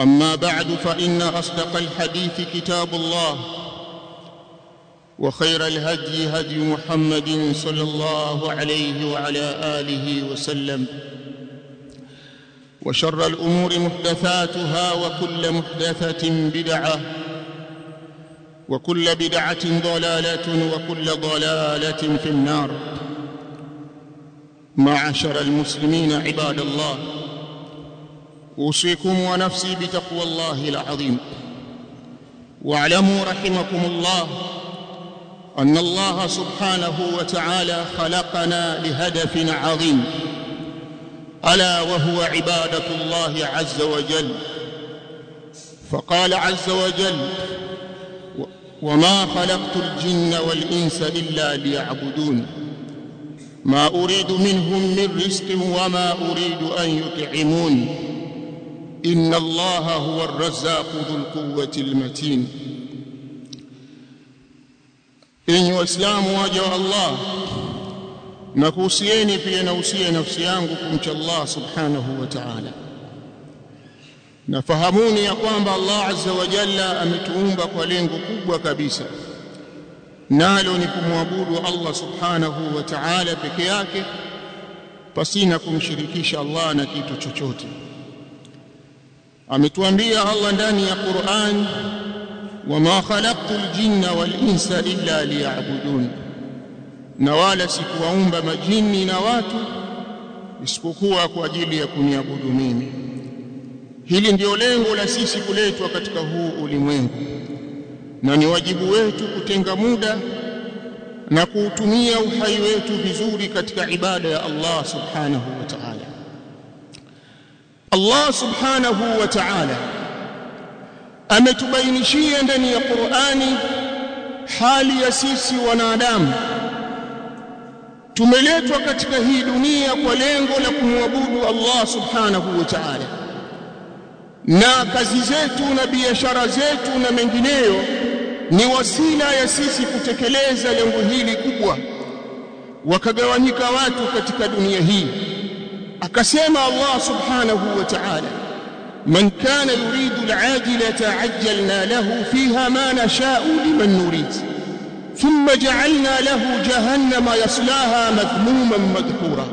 أما بعد فإن أصدق الحديث كتاب الله وخير الهدي هدي محمد صلى الله عليه وعلى آله وسلم وشر الأمور محدثاتها وكل محدثة بدعة وكل بدعة ضلالة وكل ضلالة في النار. معشر المسلمين عباد الله. أوصيكم ونفسي بتقوى الله العظيم. واعلموا رحمكم الله أن الله سبحانه وتعالى خلقنا لهدف عظيم. ألا وهو عبادة الله عز وجل. فقال عز وجل وما خلقت الجن والإنس إلا ليعبدون. ما أريد منهم من رزق وما أريد أن يطعمون. ان الله هو الرزاق ذو القوه المتين enyi waislamu waja wa allah na kuhusieni pia nausia nafsi yangu kumcha allah subhanahu wa taala nafahamuni ya kwamba allah azza wa jalla ametuumba kwa lengo kubwa kabisa nalo ni kumwabudu allah subhanahu wa taala peke yake pasina kumshirikisha allah na kitu chochote ametuambia allah ndani ya quran wama khalaqtu wal insa illa liyabudun. Na wala sikuwaumba majini na watu isipokuwa kwa ajili ya kuniabudu mimi. Hili ndio lengo la sisi kuletwa katika huu ulimwengu. Na ni wajibu wetu kutenga muda na kuutumia uhai wetu vizuri katika ibada ya Allah subhanahu wa ta'ala Allah subhanahu wa ta'ala ametubainishia ndani ya Qur'ani hali ya sisi wanadamu. Tumeletwa katika hii dunia kwa lengo la kumwabudu Allah subhanahu wa ta'ala. Na kazi zetu na biashara zetu na mengineyo ni wasila ya sisi kutekeleza lengo hili kubwa. Wakagawanyika watu katika dunia hii akasema Allah subhanahu wa ta'ala man kana yuridu al'ajilata ajjalna lahu fiha ma nasha'u liman nurid thumma ja'alna lahu jahannama yaslaha madhmuman madhura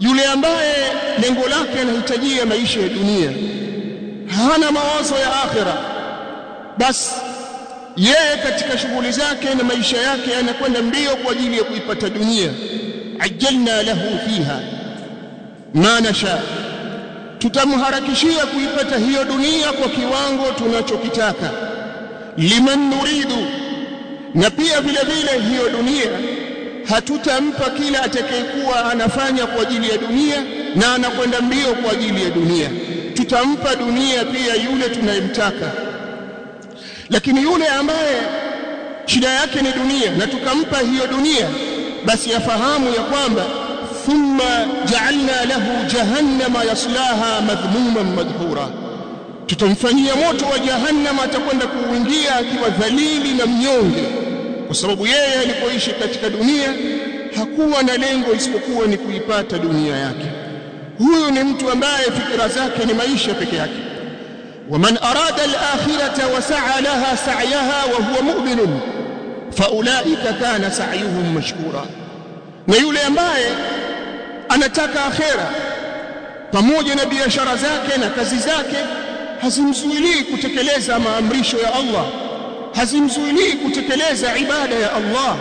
yule ambaye lengo lake anahitajia maisha ya dunia hana mawazo ya akhira basi yeye katika shughuli zake na maisha yake anakwenda mbio kwa ajili ya kuipata dunia ajalna lahu fiha ma nasha tutamharakishia kuipata hiyo dunia kwa kiwango tunachokitaka. Liman nuridu. Na pia vile vile hiyo dunia hatutampa kila atakayekuwa anafanya kwa ajili ya dunia na anakwenda mbio kwa ajili ya dunia. Tutampa dunia pia yule tunayemtaka. Lakini yule ambaye shida yake ni dunia na tukampa hiyo dunia basi afahamu ya kwamba thumma ja'alna lahu jahannama yaslaha madhmuman madhura tutamfanyia moto wa jahannama atakwenda kuuingia akiwa dhalili na mnyonge kwa sababu yeye alipoishi katika dunia hakuwa na lengo isipokuwa ni kuipata dunia yake huyu ni mtu ambaye fikira zake ni maisha peke yake ومن أراد الآخرة وسعى لها سعيها وهو مؤمن فأولئك كان سعيهم مشكورا na yule ambaye anataka akhera. Pamoja na biashara zake na kazi zake hazimzuilii kutekeleza maamrisho ya Allah. Hazimzuilii kutekeleza ibada ya Allah.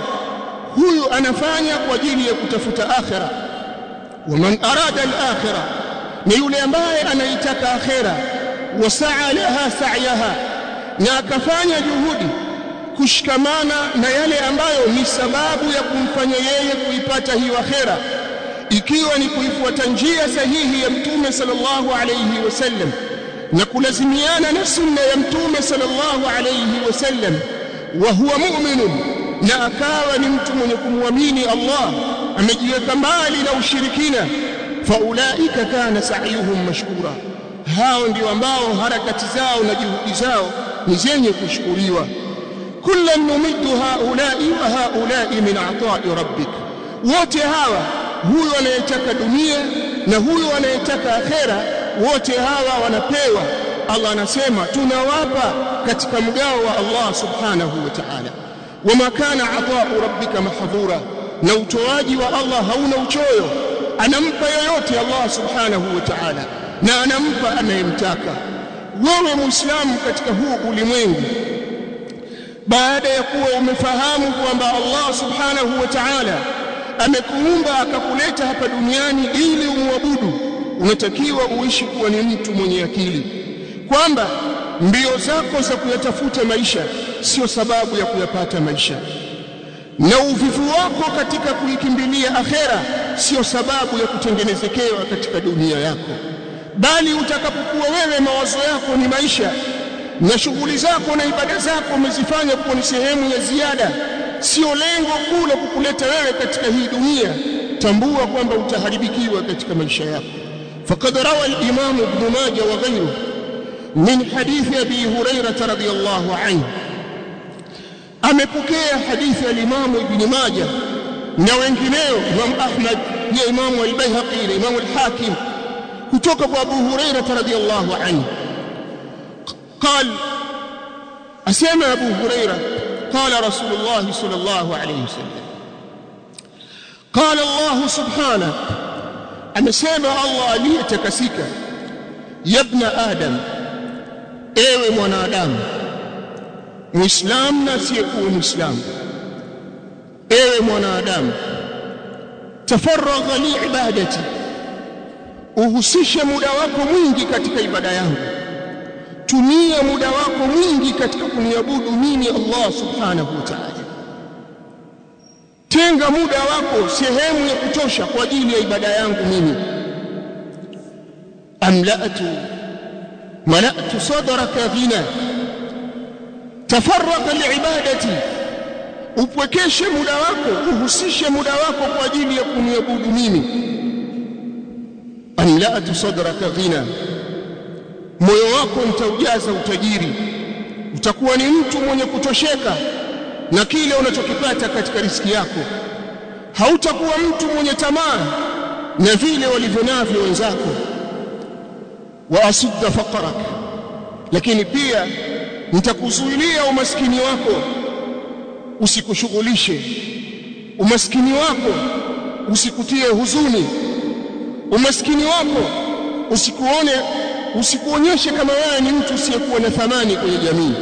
Huyu anafanya kwa ajili ya kutafuta akhera. Waman arada al-akhirah ni yule ambaye anaitaka akhera. Wasaa laha sa'yaha na akafanya juhudi kushikamana na yale ambayo ni sababu ya kumfanya yeye kuipata hiyo akhera ikiwa ni kuifuata njia sahihi ya mtume sallallahu alayhi wasallam na kulazimiana na sunna ya mtume sallallahu alayhi wasallam wa huwa mu'minun na akawa ni mtu mwenye kumwamini Allah amejiweka mbali na ushirikina faulaika kana sa'yuhum mashkura hao ndio ambao harakati zao na juhudi zao ni zenye kushukuriwa kullan numiddu haulai wa haulai min ata'i rabbik wote hawa huyu anayetaka dunia na huyu anayetaka akhera wote hawa wanapewa. Allah anasema tunawapa katika mgao wa Allah subhanahu wa ta'ala. Wama kana ata'u rabbika mahdhura na utoaji wa Allah hauna uchoyo. Anampa yoyote Allah subhanahu wa ta'ala na anampa anayemtaka. Wewe muislamu katika huu ulimwengu baada ya kuwa umefahamu kwamba Allah subhanahu wa ta'ala amekuumba akakuleta hapa duniani ili umwabudu. Unatakiwa uishi kuwa ni mtu mwenye akili. Kwamba mbio zako za kuyatafuta maisha sio sababu ya kuyapata maisha. Na uvivu wako katika kuikimbilia akhera sio sababu ya kutengenezekewa katika dunia yako. Bali utakapokuwa wewe mawazo yako ni maisha. Na shughuli zako na ibada zako umezifanya kuwa ni sehemu ya ziada sio lengo kuu la kukuleta wewe katika hii dunia tambua kwamba utaharibikiwa katika maisha yako faqad rawa al-imam ibn majah wa ghayruhu min hadith abi hurairah radhiyallahu anhu amepokea hadithi ya Imam Ibn Majah na wengineo Imam Ahmad na Imam al-Baihaqi na Imam al-Hakim kutoka kwa Abu Hurairah radhiyallahu anhu قال أسمع أبو هريرة قال رسول الله صلى الله عليه وسلم. قال الله سبحانه أن سيما الله لي تكسيك يا ابن آدم ايو من آدم. مسلم نسيكو مسلم ايو من آدم. تفرغ لي عبادتي. uhusishe muda wako mwingi katika ibada yangu tumia muda wako mwingi katika kuniabudu mimi Allah subhanahu wa ta'ala. Tenga muda wako sehemu ya kutosha kwa ajili ya ibada yangu mimi. Amla'tu mala'tu sadraka ghina. Tafarraqa liibadati. Upwekeshe muda wako uhusishe muda wako kwa ajili ya kuniabudu mimi. Amla'tu sadraka ghina moyo wako utaujaza utajiri. Utakuwa ni mtu mwenye kutosheka na kile unachokipata katika riski yako. Hautakuwa mtu mwenye tamaa na vile walivyo navyo wenzako. Wa asudda faqrak. Lakini pia nitakuzuilia umaskini wako usikushughulishe. Umaskini wako usikutie huzuni. Umaskini wako usikuone usikuonyeshe kama wewe ni mtu usiyekuwa na thamani kwenye jamii.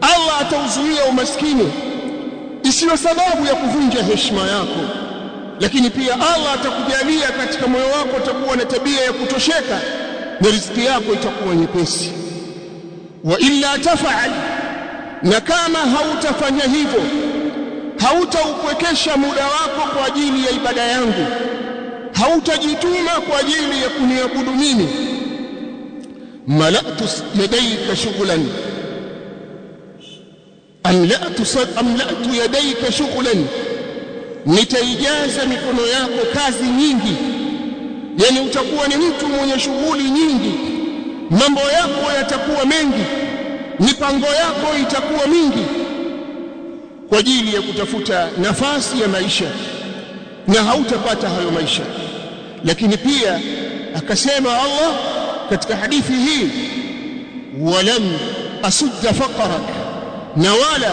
Allah atauzuia umaskini. Isiyo sababu ya kuvunja heshima yako. Lakini pia Allah atakujalia katika moyo wako utakuwa na tabia ya kutosheka na riziki yako itakuwa nyepesi. Wa illa tafal. Na kama hautafanya hivyo hautaupwekesha muda wako kwa ajili ya ibada yangu. Hautajituma kwa ajili ya kuniabudu mimi malatu yadayka shughlan amlatu amlatu yadayka shughlan nitaijaza mikono yako kazi nyingi yani utakuwa ni mtu mwenye shughuli nyingi. Mambo yako yatakuwa mengi. Mipango yako itakuwa mingi. Kwa ajili ya kutafuta nafasi ya maisha. Na hautapata hayo maisha. Lakini pia akasema Allah katika hadithi hii walam asudda faqrak na wala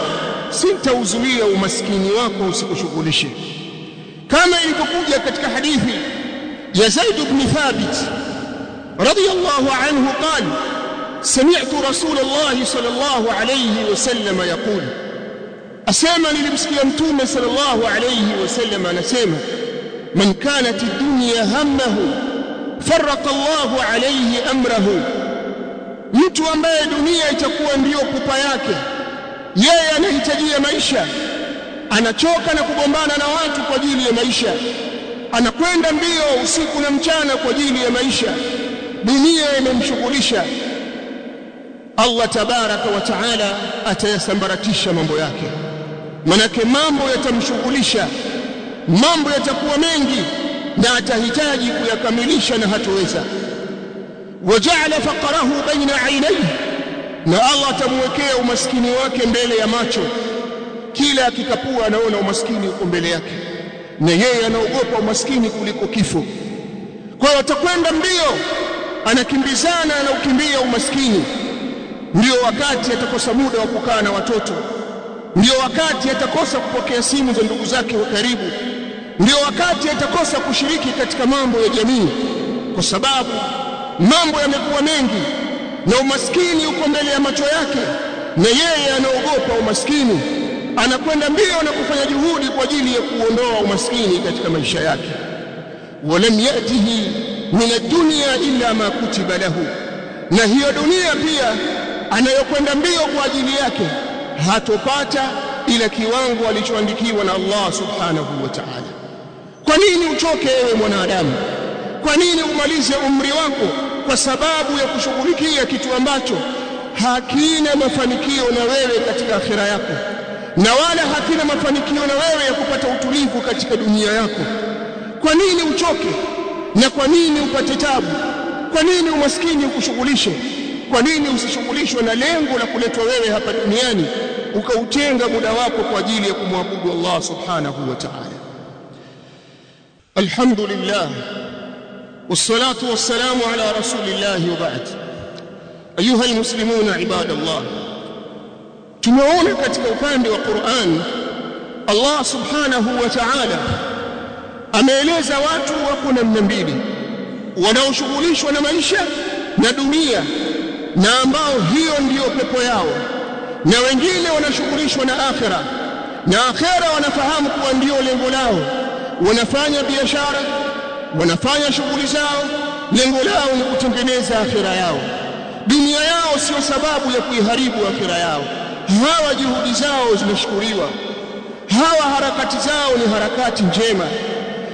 sintauzuia umaskini wako usikushughulishe kama ilivyokuja katika hadithi ya Zaid ibn Thabit radiyallahu anhu qala سمعت رسول الله صلى الله عليه وسلم يقول أسامى للمسكي أمتوم صلى الله عليه وسلم نسيما من كانت الدنيا همه faraka Allahu alayhi amrahu. Mtu ambaye dunia itakuwa ndiyo pupa yake yeye anahitajia maisha. Anachoka na kugombana na watu kwa ajili ya maisha. Anakwenda mbio usiku na mchana kwa ajili ya maisha. Dunia imemshughulisha. Allah tabaraka wa taala atayasambaratisha mambo yake. Manake mambo yatamshughulisha. Mambo yatakuwa mengi na atahitaji kuyakamilisha na hatoweza. Waja'ala faqrahu baina ainaihi na Allah atamwekea umaskini wake mbele ya macho. Kila akikapua anaona umaskini uko mbele yake na yeye anaogopa umaskini kuliko kifo. Kwa hiyo atakwenda mbio anakimbizana anaukimbia umaskini. Ndio wakati atakosa muda wa kukaa na watoto. Ndio wakati atakosa kupokea simu za ndugu zake wa karibu ndio wakati atakosa kushiriki katika mambo ya jamii kwa sababu mambo yamekuwa mengi na umaskini uko mbele ya macho yake na yeye anaogopa umaskini. Anakwenda mbio na kufanya juhudi kwa ajili ya kuondoa umaskini katika maisha yake. Walam yatihi min ad-dunya illa ma kutiba lahu. Na hiyo dunia pia anayokwenda mbio kwa ajili yake hatopata ila kiwango alichoandikiwa na Allah subhanahu wa ta'ala kwa nini uchoke wewe mwanadamu? Kwa nini umalize umri wako? Kwa sababu ya kushughulikia kitu ambacho hakina mafanikio na wewe katika akhira yako na wala hakina mafanikio na wewe ya kupata utulivu katika dunia yako. Kwa nini uchoke? Na kwa nini upate tabu? Kwa nini umaskini ukushughulishe kwa nini usishughulishwe na lengo la kuletwa wewe hapa duniani ukautenga muda wako kwa ajili ya kumwabudu Allah subhanahu wa ta'ala alhamdulillah والصلاة والسلام على رسول الله وبعد أيها المسلمون عباد الله tumeona katika upande wa Qur'an Allah subhanahu wa ta'ala ameeleza watu wako namna mbili wanaoshughulishwa na maisha na dunia na ambao hiyo ndiyo pepo yao na wengine wanashughulishwa na akhira na akhira wanafahamu kuwa ndiyo lengo lao wanafanya biashara wanafanya shughuli zao lengo lao ni kutengeneza akhira yao. Dunia yao sio sababu ya kuiharibu akhira yao. Hawa juhudi zao zimeshukuriwa hawa harakati zao ni harakati njema.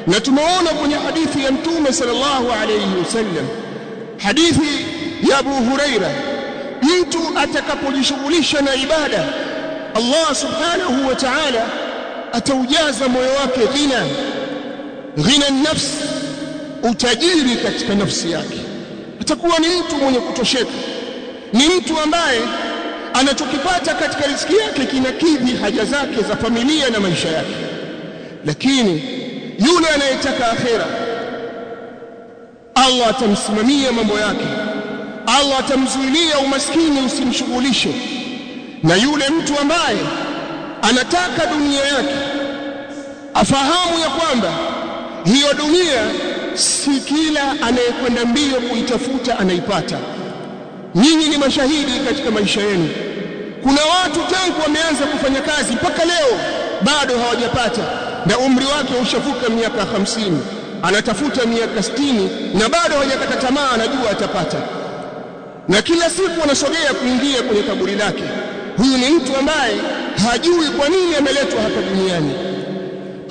Na tumeona kwenye hadithi ya mtume sallallahu alayhi wasallam hadithi ya Abu Huraira mtu atakapojishughulisha na ibada Allah subhanahu wa ta'ala ataujaza moyo wake ghina ghina nafsi utajiri katika nafsi yake. Atakuwa ni mtu mwenye kutosheka. Ni mtu ambaye anachokipata katika riziki yake kinakidhi haja zake za familia na maisha yake. Lakini yule anayetaka akhera Allah atamsimamia mambo yake. Allah atamzuilia umaskini usimshughulishe. Na yule mtu ambaye anataka dunia yake afahamu ya kwamba hiyo dunia si kila anayekwenda mbio kuitafuta anaipata. Nyinyi ni mashahidi katika maisha yenu. Kuna watu tangu wameanza kufanya kazi mpaka leo bado hawajapata na umri wake ushavuka miaka hamsini. Anatafuta miaka sitini na bado hajakata tamaa anajua atapata. Na kila siku anasogea kuingia kwenye kaburi lake. Huyu ni mtu ambaye hajui kwa nini ameletwa hapa duniani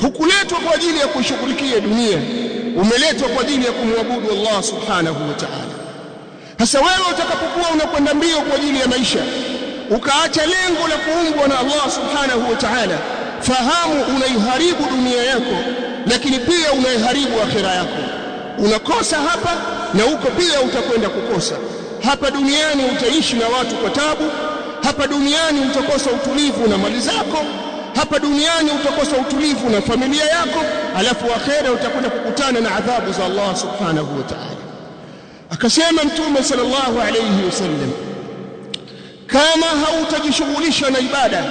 hukuletwa kwa ajili ya kuishughulikia dunia. Umeletwa kwa ajili ya kumwabudu Allah subhanahu wa ta'ala. Sasa wewe utakapokuwa unakwenda mbio kwa ajili ya maisha ukaacha lengo la kuumbwa na Allah subhanahu wa ta'ala fahamu unaiharibu dunia yako lakini pia unaiharibu akhira yako. Unakosa hapa na huko pia utakwenda kukosa. Hapa duniani utaishi na watu kwa tabu hapa duniani utakosa utulivu na mali zako hapa duniani utakosa utulivu na familia yako alafu akhera utakwenda kukutana na adhabu za Allah subhanahu wa ta'ala. Akasema mtume sallallahu alayhi wasallam kama hautajishughulisha na ibada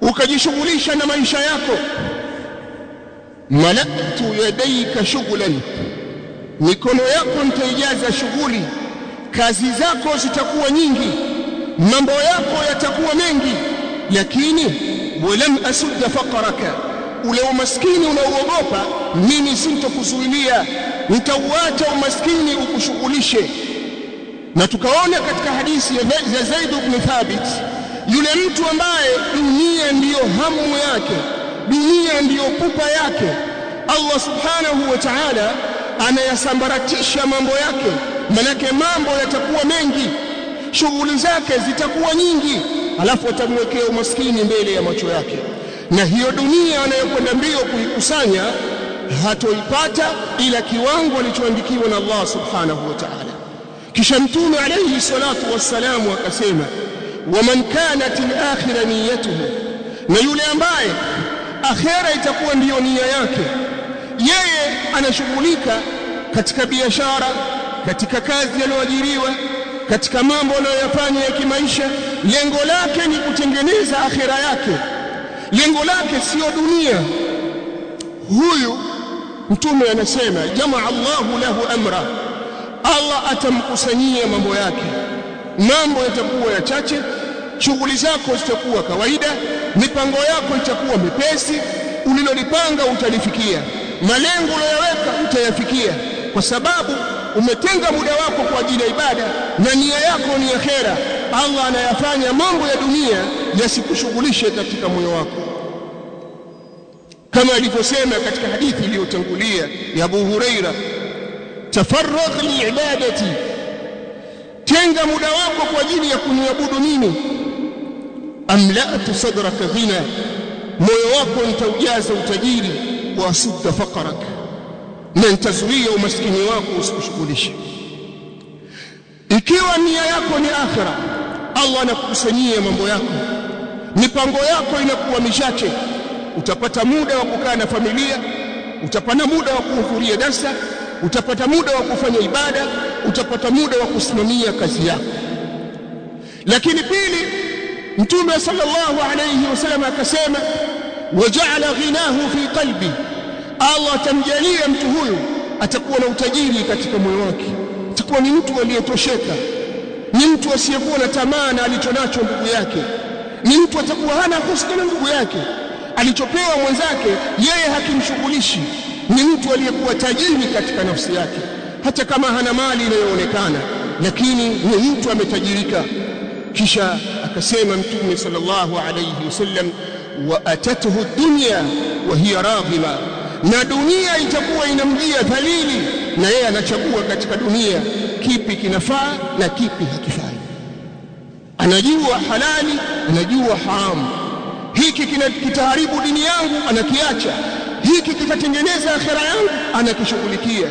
ukajishughulisha na maisha yako malaktu yadaika shughlan mikono yako nitaijaza shughuli kazi zako zitakuwa nyingi mambo yako yatakuwa mengi lakini walam asudda faqraka ule umaskini unaoogopa mimi sintokuzuilia. Nitauacha umaskini ukushughulishe na tukaona katika hadithi ya Zaid ibn Thabit yule mtu ambaye dunia ndiyo hamu yake dunia ndiyo pupa yake Allah subhanahu wa ta'ala anayasambaratisha mambo yake. Manake mambo yatakuwa mengi shughuli zake zitakuwa nyingi alafu atamwekea umaskini mbele ya macho yake. Na hiyo dunia anayokwenda mbio kuikusanya hatoipata ila kiwango alichoandikiwa na Allah subhanahu wa ta'ala. Kisha mtume alayhi salatu wassalamu akasema wa man kanat al-akhirah niyatuhu. Na yule ambaye akhera itakuwa ndiyo nia yake yeye anashughulika katika biashara katika kazi aliyoajiriwa katika mambo anayoyafanya ya kimaisha lengo lake ni kutengeneza akhera yake. Lengo lake sio dunia. Huyu mtume anasema jamaa Allahu lahu amra. Allah atamkusanyia mambo yake. Mambo yatakuwa ya chache shughuli zako zitakuwa kawaida mipango yako itakuwa mepesi ulilolipanga utalifikia. Malengo uliyoweka utayafikia. Kwa sababu umetenga muda wako kwa ajili ya ibada na nia yako ni akhera Allah anayafanya mambo ya dunia yasikushughulishe katika moyo wako. Kama alivyosema katika hadithi iliyotangulia ya Abu Huraira tafarragh liibadati tenga muda wako kwa ajili ya kuniabudu mimi. Amla'tu sadraka ghina moyo wako nitaujaza utajiri wa asudda faqrak na nitazuia umaskini wako usikushughulishe. Ikiwa nia yako ni akhira Allah anakukusanyia mambo yako. Mipango yako inakuwa michache. Utapata muda wa kukaa na familia utapata muda wa kuhudhuria darsa utapata muda wa kufanya ibada utapata muda wa kusimamia kazi yako. Lakini pili mtume sallallahu alayhi wasallam akasema waja'ala ghinahu fi qalbi. Allah atamjalia mtu huyu atakuwa na utajiri katika moyo wake. Atakuwa ni mtu aliyetosheka ni mtu asiyekuwa na tamaa na alichonacho ndugu yake. Ni mtu atakuwa hana husda na ndugu yake. Alichopewa mwenzake yeye hakimshughulishi. Ni mtu aliyekuwa tajiri katika nafsi yake hata kama hana mali inayoonekana lakini ni mtu ametajirika. Kisha akasema mtume sallallahu alayhi wasallam wa atatuhu dunya wa hiya raghima. Na dunia itakuwa inamjia dhalili na yeye anachagua katika dunia kipi kinafaa na kipi hakifai. Anajua halali anajua haramu hiki kitaharibu dini yangu anakiacha. Hiki kitatengeneza akhera yangu anakishughulikia.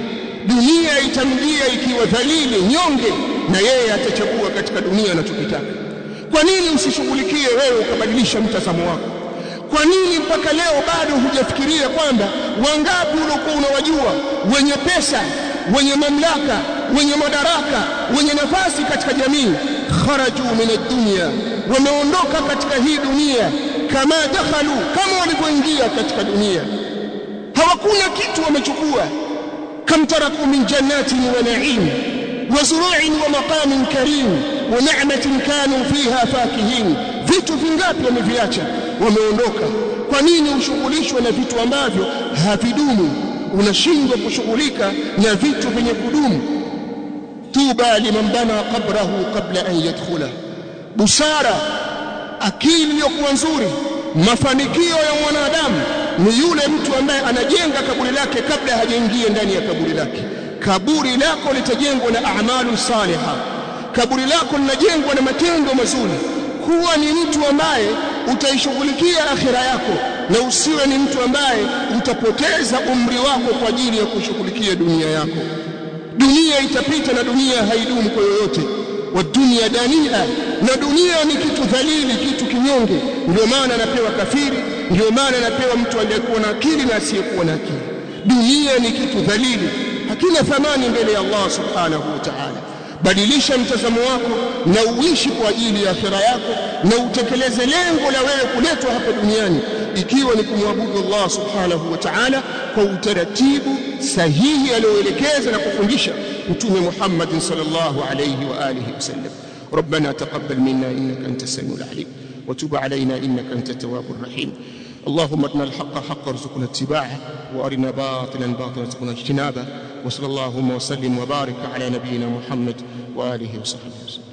Dunia itamjia ikiwa dhalili nyonge na yeye atachagua katika dunia anachokitaka. Kwa nini usishughulikie wewe ukabadilisha mtazamo wako? Kwa nini mpaka leo bado hujafikiria kwamba wangapi uliokuwa unawajua wenye pesa wenye mamlaka wenye madaraka wenye nafasi katika jamii. Kharaju min ad-dunya wameondoka katika hii dunia kama dakhalu kama walivyoingia katika dunia. Hawakuna kitu wamechukua. Kam taraku min jannatin wa na'im wa zuru'in wa maqamin karim wa ni'matin kanu fiha fakihin. Vitu vingapi wameviacha? Wameondoka. Kwa nini ushughulishwe na vitu ambavyo havidumu unashindwa kushughulika na vitu vyenye kudumu. Tuba liman bana qabrahu qabla an yadkhula. Busara akili iliyokuwa nzuri mafanikio ya mwanadamu ni yule mtu ambaye anajenga kaburi lake kabla hajaingia ndani ya kaburi lake. Kaburi lako litajengwa na a'malu saliha. Kaburi lako linajengwa na matendo mazuri. Kuwa ni mtu ambaye utaishughulikia akhira yako na usiwe ni mtu ambaye utapoteza umri wako kwa ajili ya kushughulikia dunia yako. Dunia itapita na dunia haidumu kwa yoyote. Wa dunia dania na dunia ni kitu dhalili kitu kinyonge. Ndio maana anapewa kafiri ndio maana anapewa mtu aliyekuwa na akili na asiyekuwa na akili. Dunia ni kitu dhalili hakina thamani mbele ya Allah subhanahu wa ta'ala badilisha mtazamo wako na uishi kwa ajili ya akhira yako na utekeleze lengo la wewe kuletwa hapa duniani ikiwa ni kumwabudu Allah subhanahu wa ta'ala kwa utaratibu sahihi alioelekeza na kufundisha mtume Muhammad sallallahu alayhi wa alihi wasallam ربنا تقبل منا انك انت السميع العليم وتب علينا انك انت التواب الرحيم اللهم ارنا الحق حقا وارزقنا اتباعه وأرنا باطلا باطلا وارزقنا اجتنابه وصلى اللهم وسلم وبارك على نبينا محمد وآله وصحبه وسلم.